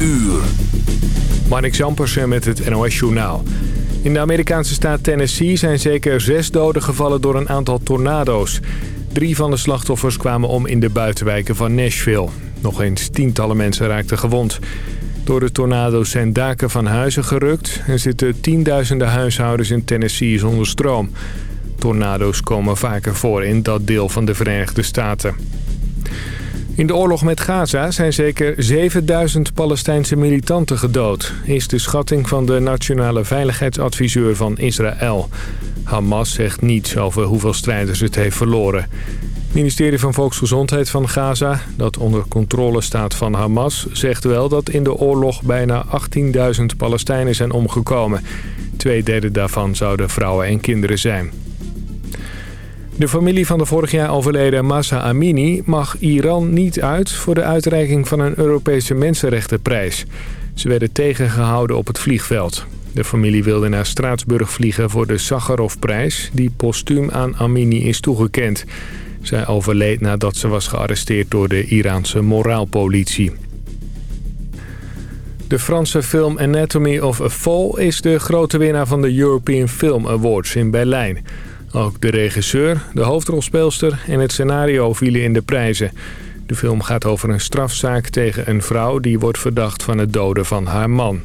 uur. Marnik Zampersen met het NOS Journaal. In de Amerikaanse staat Tennessee zijn zeker zes doden gevallen door een aantal tornado's. Drie van de slachtoffers kwamen om in de buitenwijken van Nashville. Nog eens tientallen mensen raakten gewond. Door de tornado's zijn daken van huizen gerukt... en zitten tienduizenden huishoudens in Tennessee zonder stroom. Tornado's komen vaker voor in dat deel van de Verenigde Staten. In de oorlog met Gaza zijn zeker 7000 Palestijnse militanten gedood... is de schatting van de nationale veiligheidsadviseur van Israël. Hamas zegt niets over hoeveel strijders het heeft verloren. Het ministerie van Volksgezondheid van Gaza, dat onder controle staat van Hamas... zegt wel dat in de oorlog bijna 18.000 Palestijnen zijn omgekomen. Twee derde daarvan zouden vrouwen en kinderen zijn. De familie van de vorig jaar overleden Masa Amini mag Iran niet uit voor de uitreiking van een Europese Mensenrechtenprijs. Ze werden tegengehouden op het vliegveld. De familie wilde naar Straatsburg vliegen voor de Sakharovprijs die postuum aan Amini is toegekend. Zij overleed nadat ze was gearresteerd door de Iraanse moraalpolitie. De Franse film Anatomy of a Fall is de grote winnaar van de European Film Awards in Berlijn. Ook de regisseur, de hoofdrolspeelster en het scenario vielen in de prijzen. De film gaat over een strafzaak tegen een vrouw die wordt verdacht van het doden van haar man.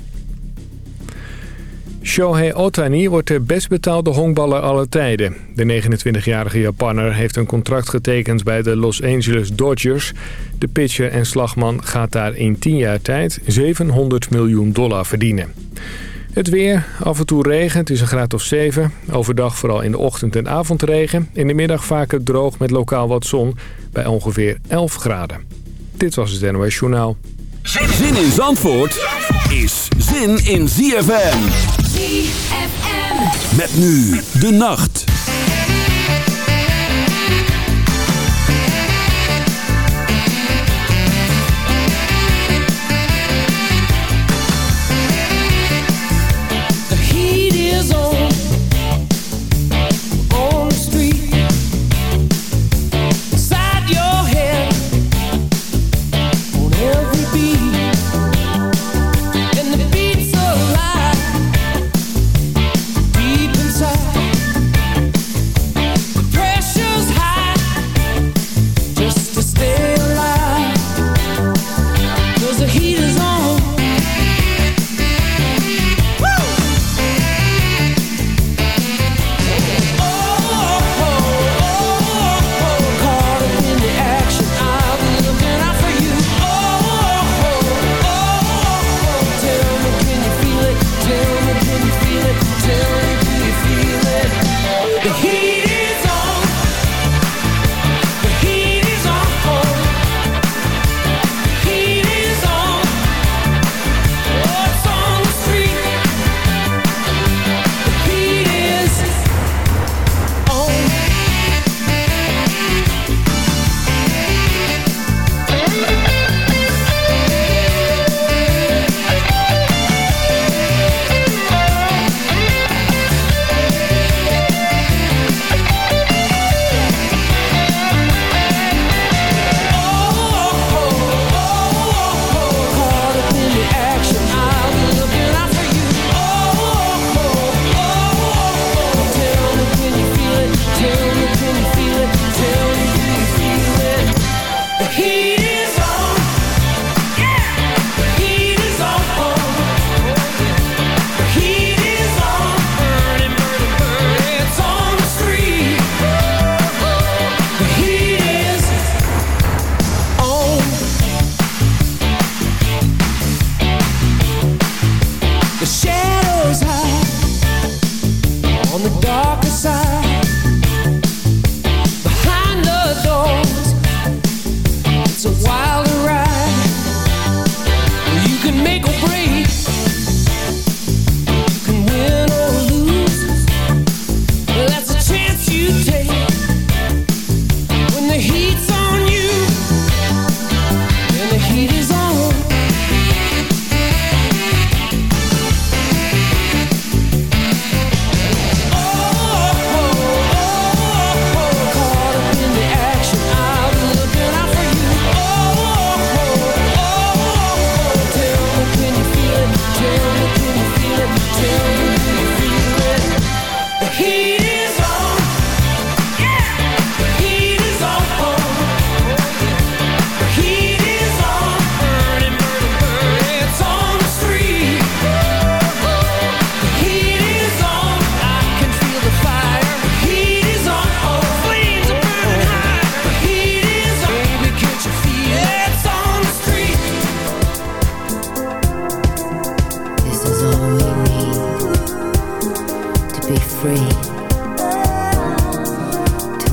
Shohei Otani wordt de best betaalde honkballer aller tijden. De 29-jarige Japanner heeft een contract getekend bij de Los Angeles Dodgers. De pitcher en slagman gaat daar in 10 jaar tijd 700 miljoen dollar verdienen. Het weer, af en toe regen, het is een graad of 7. Overdag vooral in de ochtend en avond regen. In de middag vaker droog met lokaal wat zon bij ongeveer 11 graden. Dit was het NOS Journaal. Zin in Zandvoort is zin in ZFM. ZFM. Met nu de nacht.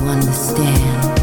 understand.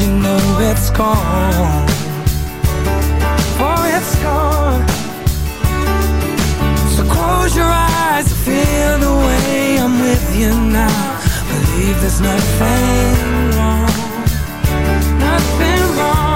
you know it's gone. For it's gone. So close your eyes and feel the way I'm with you now. Believe there's nothing wrong Nothing wrong.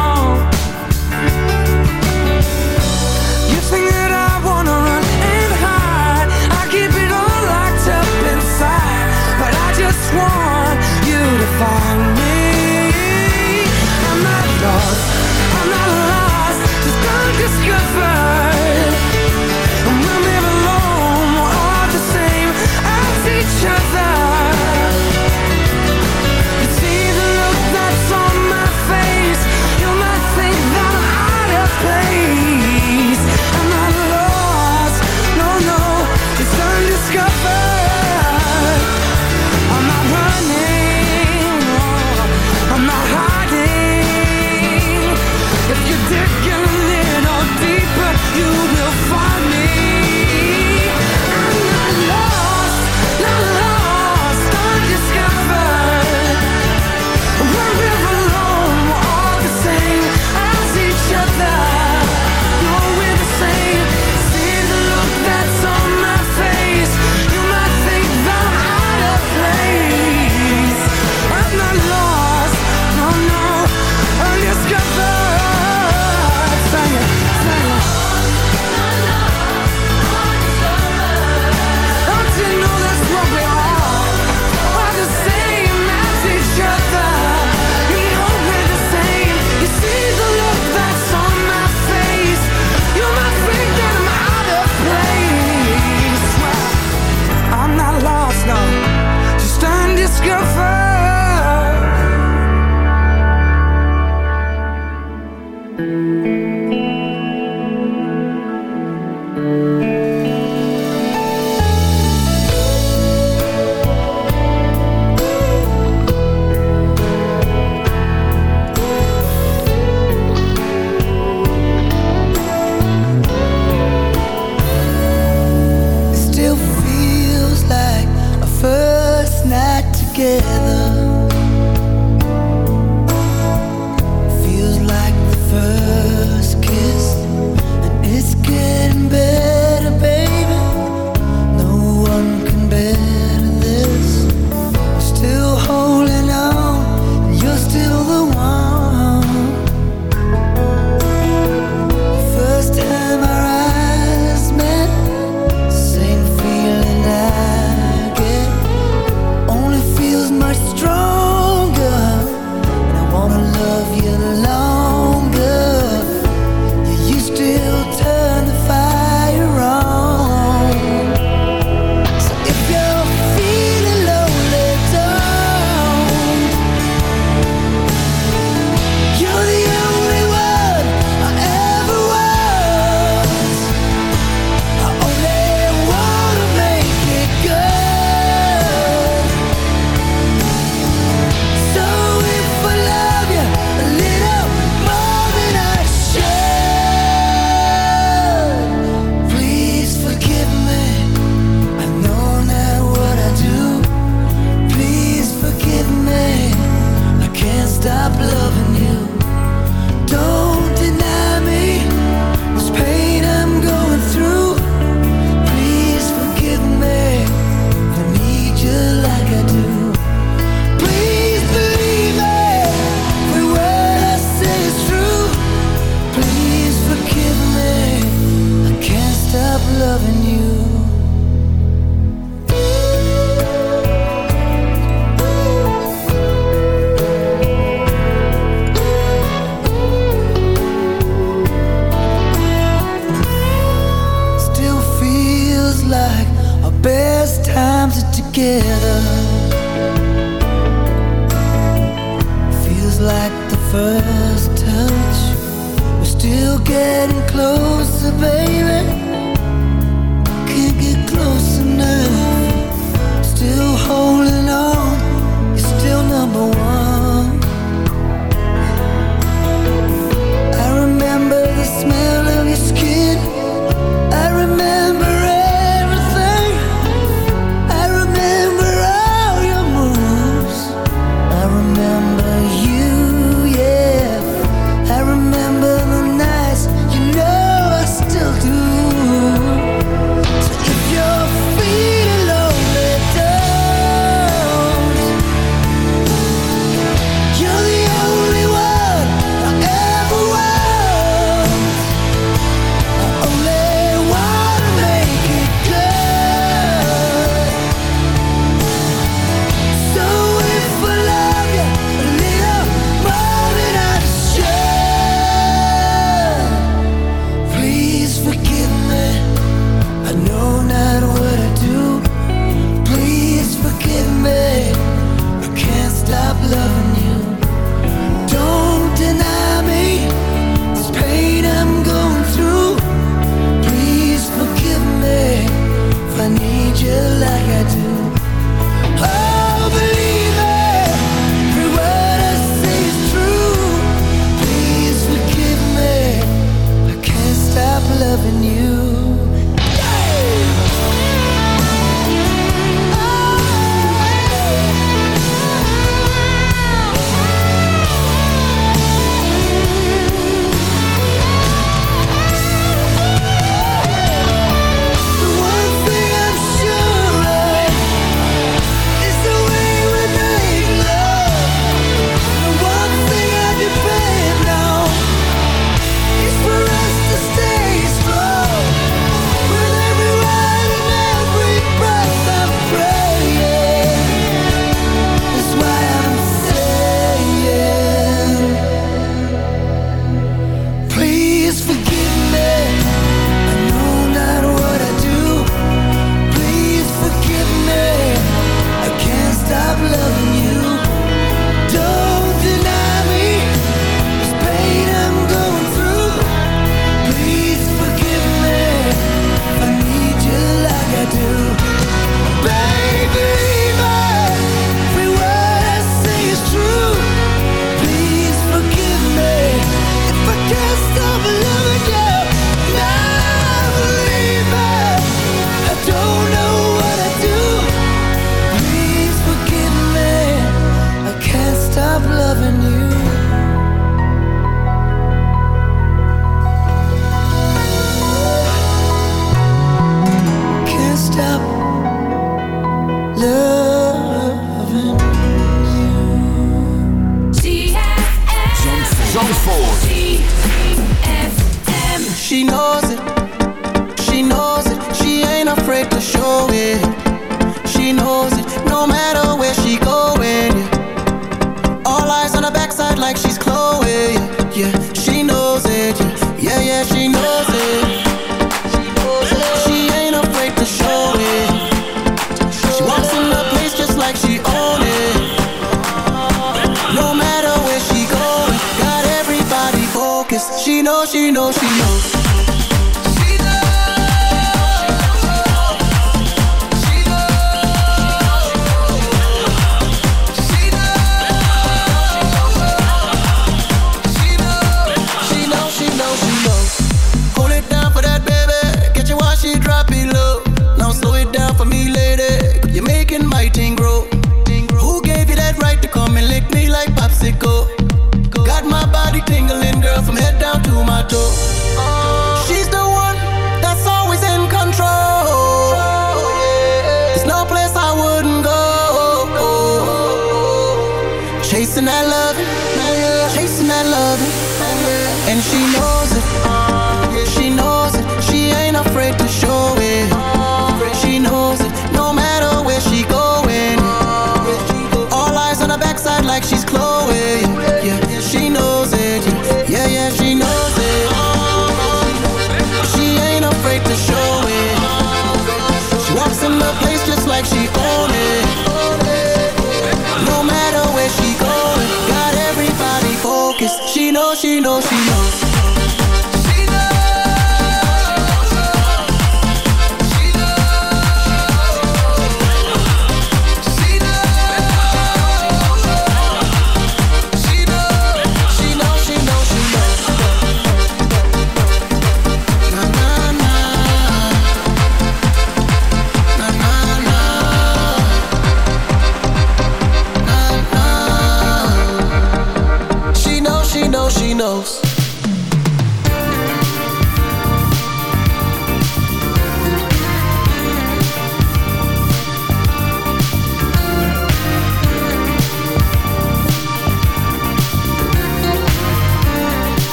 break to show.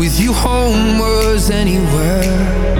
with you home was anywhere.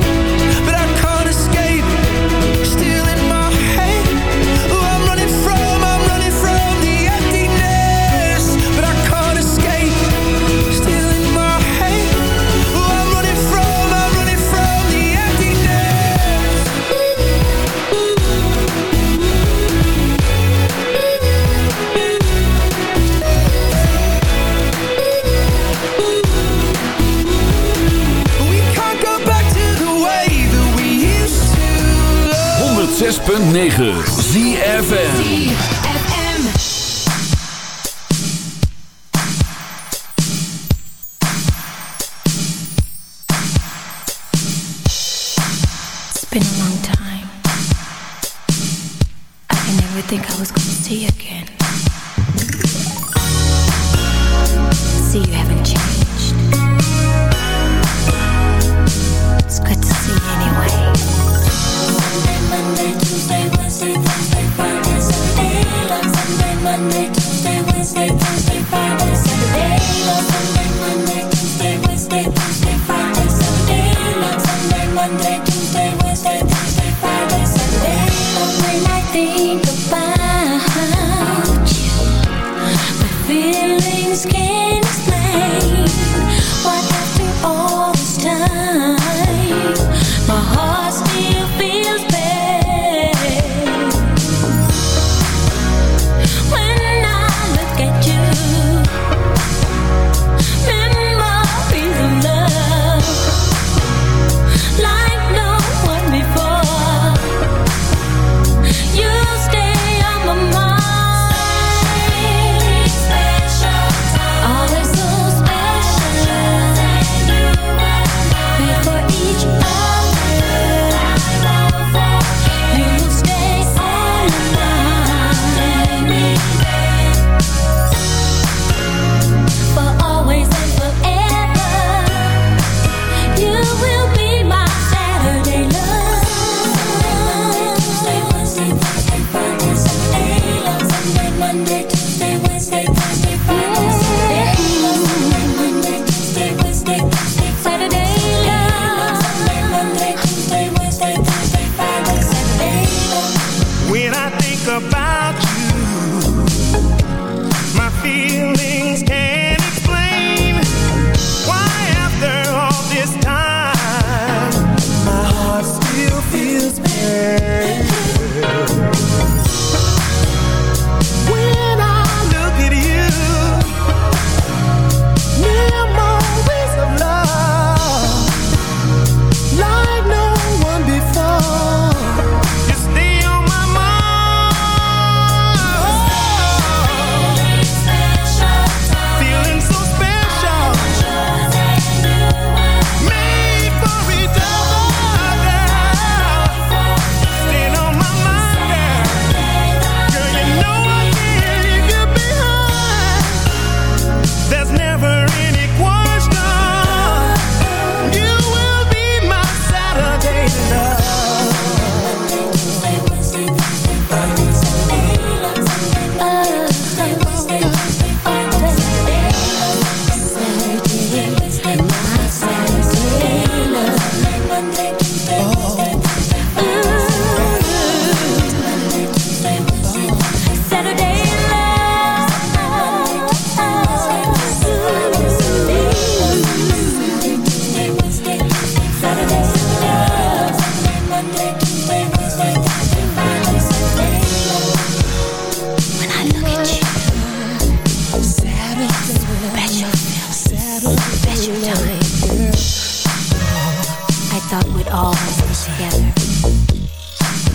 106.9 ZFN special time. I thought we'd always be together.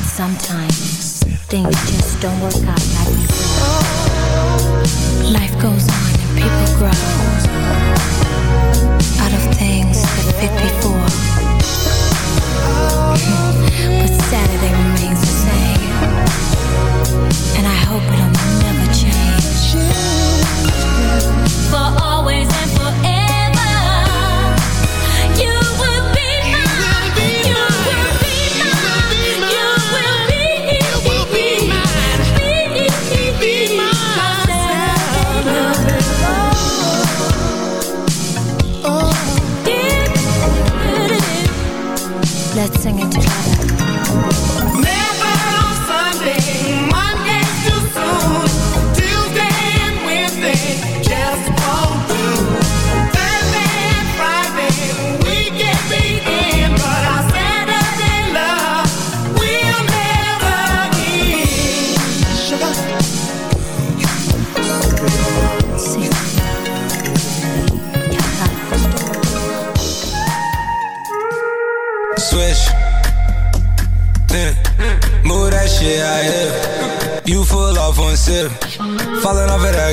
Sometimes things just don't work out like before. Life goes on and people grow out of things that fit before. but Saturday remains the same, and I hope it'll never change. For always and singing to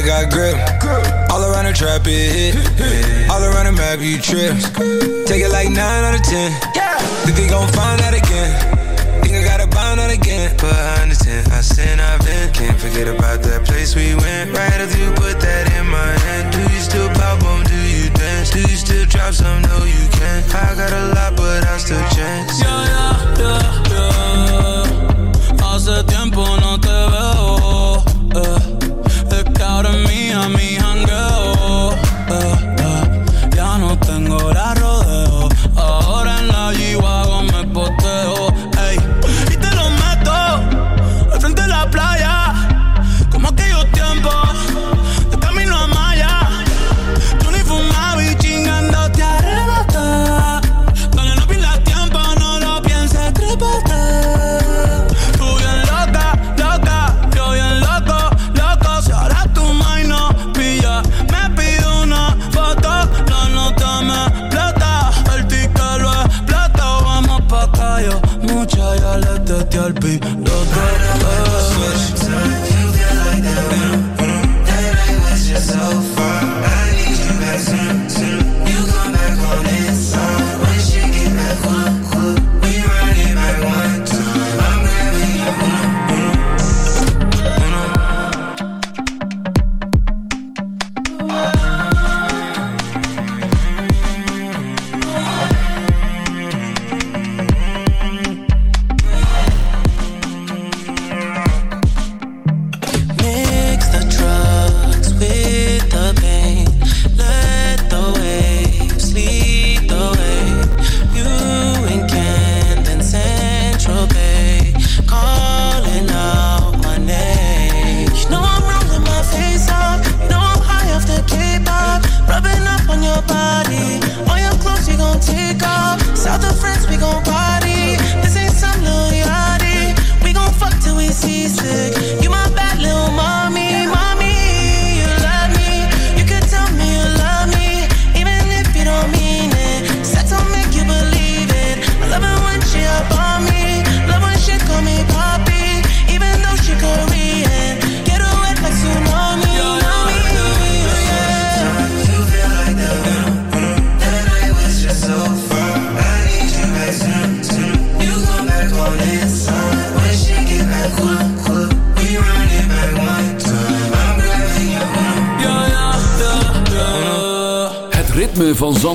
it got grip. All around the trap, it hit. All around the map, you trip. Take it like 9 out of 10. Think they gon' find that again. Think I gotta find that again. But I understand, I sin, I've been. Can't forget about that place we went. Right if you put that in my hand. Do you still pop on? Do you dance? Do you still drop some? No, you can't. I got a lot, but I still chance. Yeah, yeah, yeah, yeah.